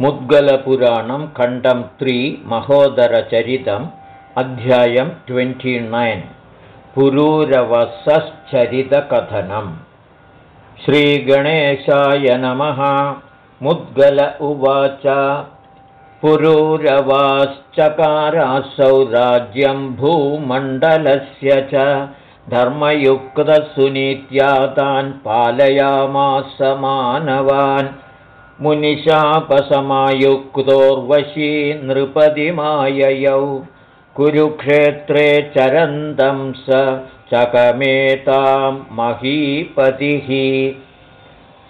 मुद्गलपुराणं खण्डं त्रि महोदरचरितम् अध्यायं ट्वेण्टिनैन् पुरूरवसश्चरितकथनम्। श्रीगणेशाय नमः। मुद्गल उवाच। पुरूरवाश्चकारासौ राज्यं भूमण्डलस्य च। धर्मयुक्तसुनीत्या तान् पालयामास मानवान् मुनिशापसमायुक्तोर्वशी नृपतिमाययौ कुरुक्षेत्रे चरन्तं स चकमेतां महीपतिः।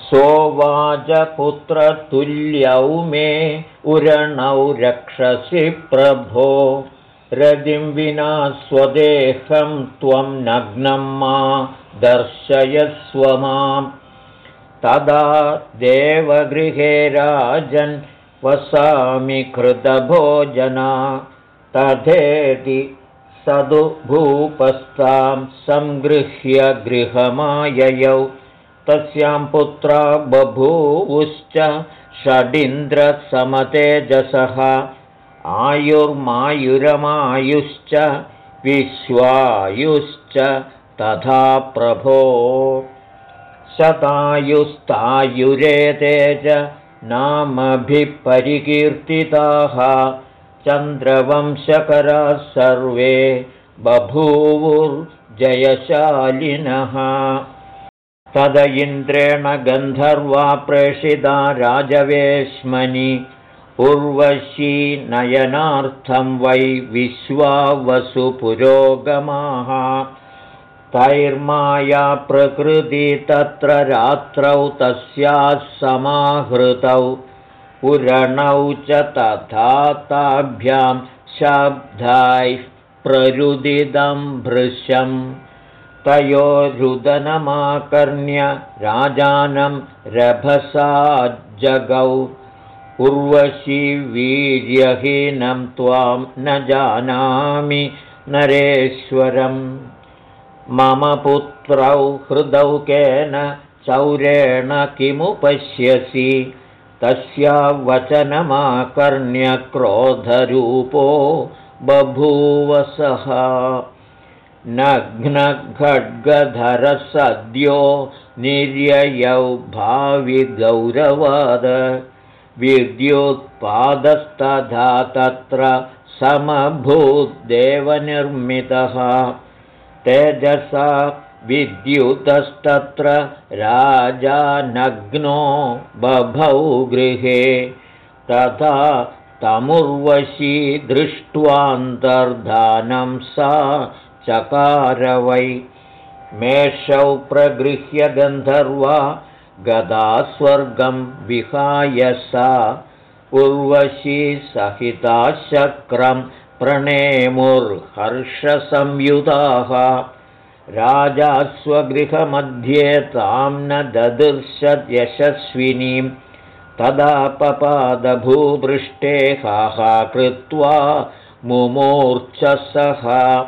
सोवाचपुत्रतुल्यौ मे उरणौ रक्षसि प्रभो। रदिं विना स्वदेहं त्वं नग्नं मा दर्शयस्व माम् तदा देवगृहे राजन् वसामि कृतभोजना। तथेति सदु भूपस्तां सङ्गृह्य गृहमाययौ। तस्यां पुत्रा बभूवुश्च षडिन्द्रसमतेजसः। आयुर्मायुरमायुश्च विश्वायुश्च तथा प्रभो शतायुस्तायुरेते च नामभिः परिकीर्तिताः चन्द्रवंशकराः सर्वे बभूवुर्जयशालिनः। तद इन्द्रेण गन्धर्वा प्रेषिता राजवेश्मनि उर्वशी नयनार्थं वै विश्वावसुपुरोगमाः तैर्माया प्रकृति तत्र रात्रौ तस्याः समाहृतौ। पुरणौ च तथा ताभ्यां शब्दैः प्ररुदिदं भृशम्। तयोरुदनमाकर्ण्य राजानं रभसा जगौ उर्वशी वीर्यहीनं त्वां न जानामि नरेश्वरम् मम पुत्रौ हृदौ केन चौरेण किमुपश्यसि? तस्या वचनमाकर्ण्यक्रोधरूपो बभूवसः नघ्नखड्गधरसद्यो निर्ययौ भाविगौरवाद। विद्युत्पादस्तथा तत्र समभूद्देवनिर्मितः तेजसा विद्युतस्तत्र राजानग्नो बभौ गृहे तथा तमुर्वशी दृष्ट्वान्तर्धानं सा चकार वै मेषौ प्रगृह्य गन्धर्वा गदा स्वर्गं विहाय सा। उर्वशी सहिता शक्रं प्रणेमुर्हर्षसंयुताः। राजा स्वगृहमध्ये तां न ददृशद्यशस्विनीं तदा पपादभूपृष्टे हाहा कृत्वा मुमूर्च्छसः।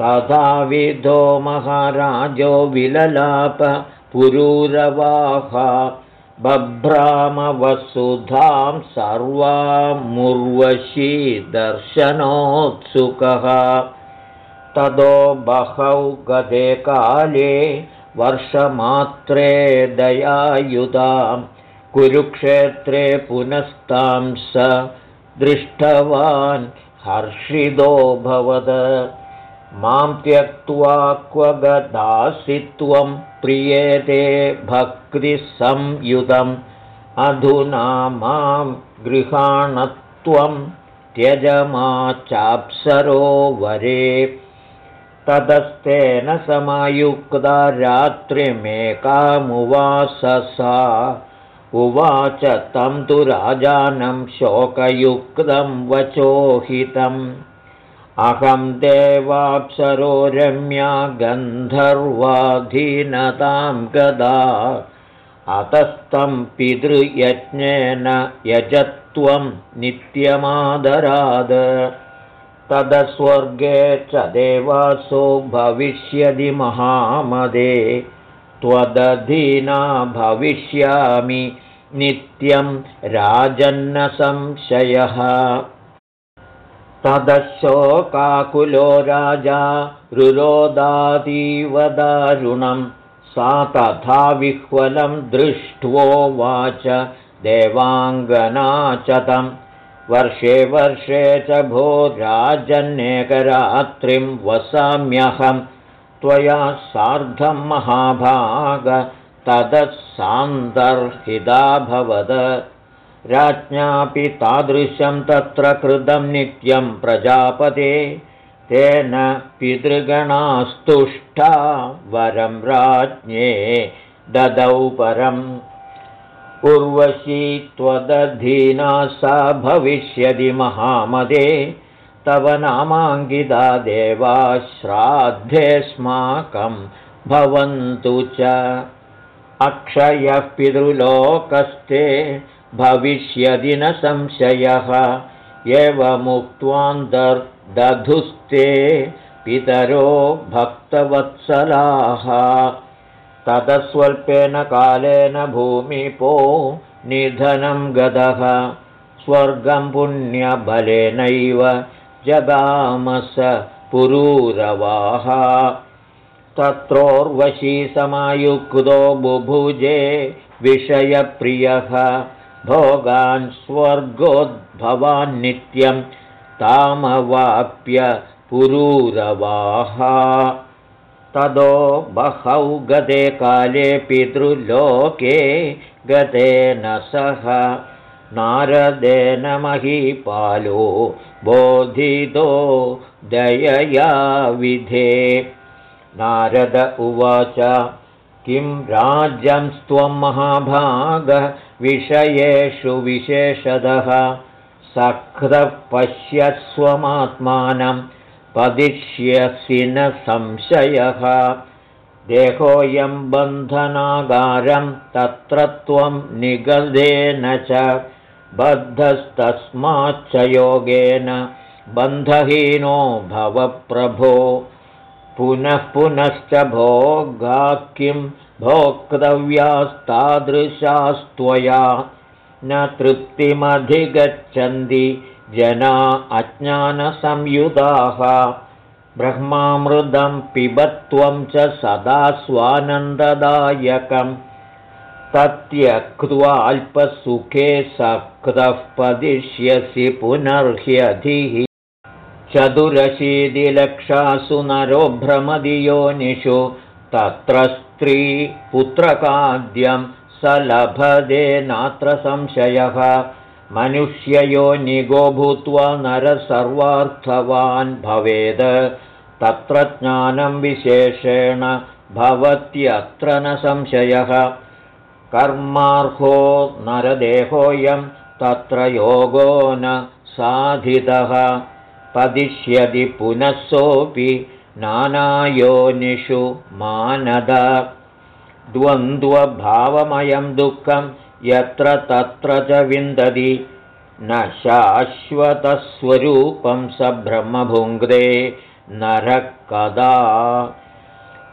तथाविधो महाराजो विललाप पुरूरवाह बभ्रामवसुधां सर्वामुर्वशी दर्शनोत्सुकः। तदो बहौ गते काले वर्षमात्रे दयायुधां कुरुक्षेत्रे पुनस्तां स दृष्टवान् हर्षिदोऽभवद मां त्यक्त्वा क्व गदासि त्वं प्रियेते भक्तिसंयुतम्। अधुना मां गृहाणत्वं त्यजमा चाप्सरोवरे ततस्तेन समायुक्ता रात्रिमेकामुवाससा। उवाच तं तु राजानं शोकयुक्तं वचोहितम् अहं देवाप्सरो रम्या गन्धर्वाधीनतां गदा। अतस्तं पितृयज्ञेन यजत्वं नित्यमादराद। तदस्वर्गे च देवासो भविष्यदि महामदे। त्वदधीना भविष्यामि नित्यं राजन्नसंशयः तदशोकाकुलो राजा रुरोदातीवदारुणं सा तथा विह्वलं दृष्ट्वोवाच देवाङ्गनाचतम् वर्षे वर्षे च भो राजन्येकरात्रिं वसाम्यहं त्वया सार्धं महाभाग ततः सान्दर्हिताभवद राज्ञापि तादृशं तत्र कृतं नित्यं प्रजापते तेन पितृगणास्तुष्टा वरं राज्ञे ददौ परम्। उर्वशी त्वदधीना सा भविष्यति महामदे तव नामाङ्गिता देवा श्राद्धेऽस्माकं भवन्तु च। अक्षयः पितृलोकस्ते भविष्यदि न संशयः। एवमुक्त्वान्तर्दधुस्ते पितरो भक्तवत्सलाः। ततस्वल्पेन कालेन भूमिपो निधनं गतः स्वर्गं पुण्यबलेनैव जगामस पुरूरवाः। तत्रोर्वशी समायुक्तो बुभुजे विषयप्रियः भोगान् स्वर्गोद्भवान्नित्यं तामवाप्य पुरूरवाः। तदो बहौ गते काले पितृलोके गतेन सह। नारदेन महीपालो बोधितो दयया विधे। नारद उवाच किं राज्यं स्त्वं विषयेषु विशेषदः सकृः पश्यस्वमात्मानं पदिष्यसि न संशयः। देहोऽयं बन्धनागारं तत्र त्वं निगदेन च बद्धस्तस्माच्च योगेन बन्धहीनो भव प्रभो पुनः पुनश्च भोगा किं भोक्तव्यास्तादृशास्त्वया। न तृप्तिमधिगच्छन्ति जना अज्ञानसंयुधाः। ब्रह्मामृदं पिबत्वं च सदा स्वानन्ददायकं तत्यक्त्वाल्पसुखे सकृतः पदिष्यसि पुनर्ह्यधिः चतुरशीतिलक्षासु नरो भ्रमदियोनिषु तत्र स्त्रीपुत्रकाद्यं स लभदे नात्र संशयः। मनुष्ययो निगो भूत्वा नरसर्वार्थवान् भवेद। तत्र ज्ञानं विशेषेण भवत्यत्र न संशयः। कर्मार्हो नरदेहोऽयं तत्र योगो न साधितः पदिष्यति पुनः सोऽपि नानायोनिषु मानद। द्वन्द्वभावमयं दुःखं यत्र तत्र च विन्दति। न शाश्वतस्वरूपं स ब्रह्मभुङ्क्ते नरः कदा।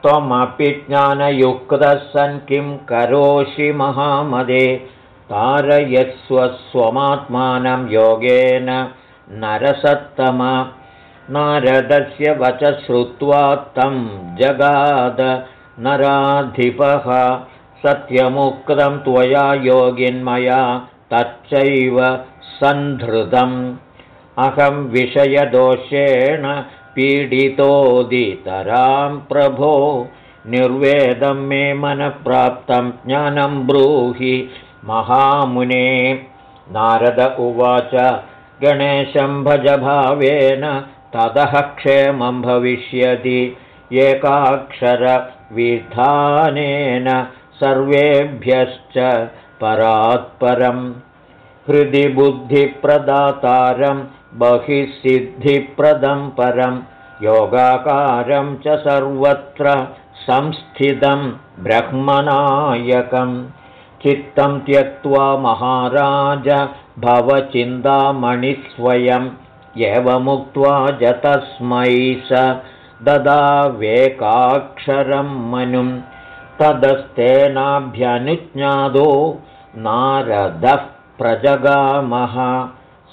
त्वमपि ज्ञानयुक्तः सन् किं करोषि महामदे। तारयस्वस्वमात्मानं योगेन नरसत्तम। नारदस्य वच श्रुत्वा तं जगाद नराधिपः। सत्यमुक्तं त्वया योगिन्मया तच्चैव सन्धृतम् अहं विषयदोषेण पीडितोदितरां प्रभो। निर्वेदं मे मनःप्राप्तं ज्ञानं ब्रूहि महामुने। नारद उवाच गणेशं भजभावेन ततः क्षेमं भविष्यति एकाक्षरविधानेन सर्वेभ्यश्च परात्परं। हृदि बुद्धिप्रदातारं बहिः सिद्धिप्रदं परं। योगाकारं च सर्वत्र संस्थितं ब्रह्मनायकं चित्तं त्यक्त्वा महाराज भवचिन्तामणिस्वयं एवमुक्त्वा च तस्मै स ददावेकाक्षरं मनुम् तदस्तेनाभ्यनुज्ञातो नारदः प्रजगामः।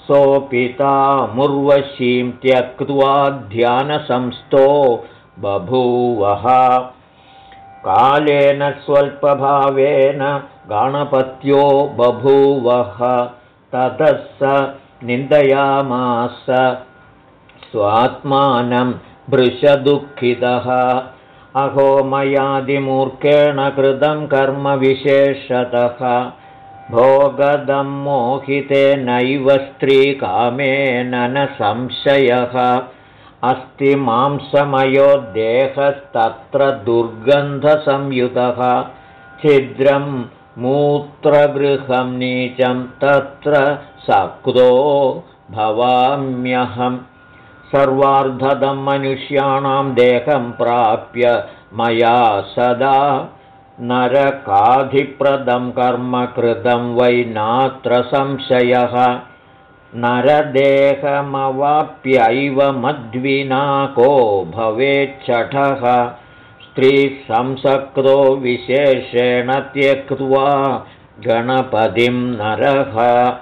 सोऽपितामुर्वशीं त्यक्त्वा ध्यानसंस्थो बभूवः कालेन स्वल्पभावेन गणपत्यो बभूवः ततः स निन्दयामास। स्वात्मानं भृशदुःखितः। अहो मयादिमूर्खेण कृतं कर्मविशेषतः भोगदं मोहितेनैव स्त्रीकामेन न संशयः अस्ति मांसमयो देहस्तत्र दुर्गन्धसंयुतः। छिद्रं मूत्रगृहं नीचं तत्र सक्तो भवाम्यहम्। सर्वार्धदं मनुष्याणां देहं प्राप्य मया सदा नरकाधिप्रदं कर्म कृतं वै नात्र संशयः नरदेहमवाप्यैव मद्विना को भवेच्छठः। स्त्रीसंसक्तो विशेषेण त्यक्त्वा गणपतिं नरः।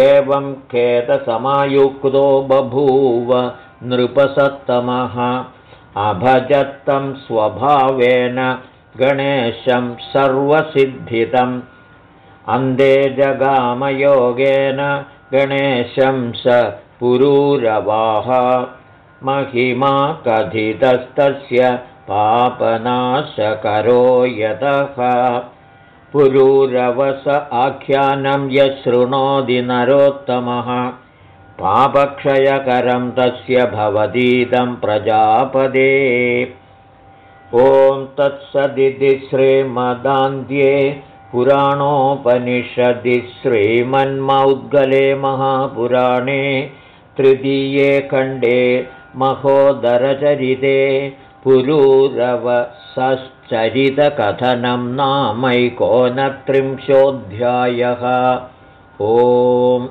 एवं खेदसमायुक्तो बभूव नृपसत्तमः। अभजत्तं स्वभावेन गणेशं सर्वसिद्धितम्। अन्धे जगामयोगेन गणेशं स पुरूरवाः। महिमा कथितस्तस्य पापनाशकरो यतः। पुरूरवस आख्यानं यशृणोति नरोत्तमः। पापक्षयकरं तस्य भवतीदं प्रजापदे। ॐ तत्सदिति श्रीमदान्ध्ये पुराणोपनिषदि श्रीमन्मौद्गले महापुराणे तृतीये खण्डे महोदरचरिते पुरूरवसश्चरितकथनं नामैकोनत्रिंशोऽध्यायः। ओम्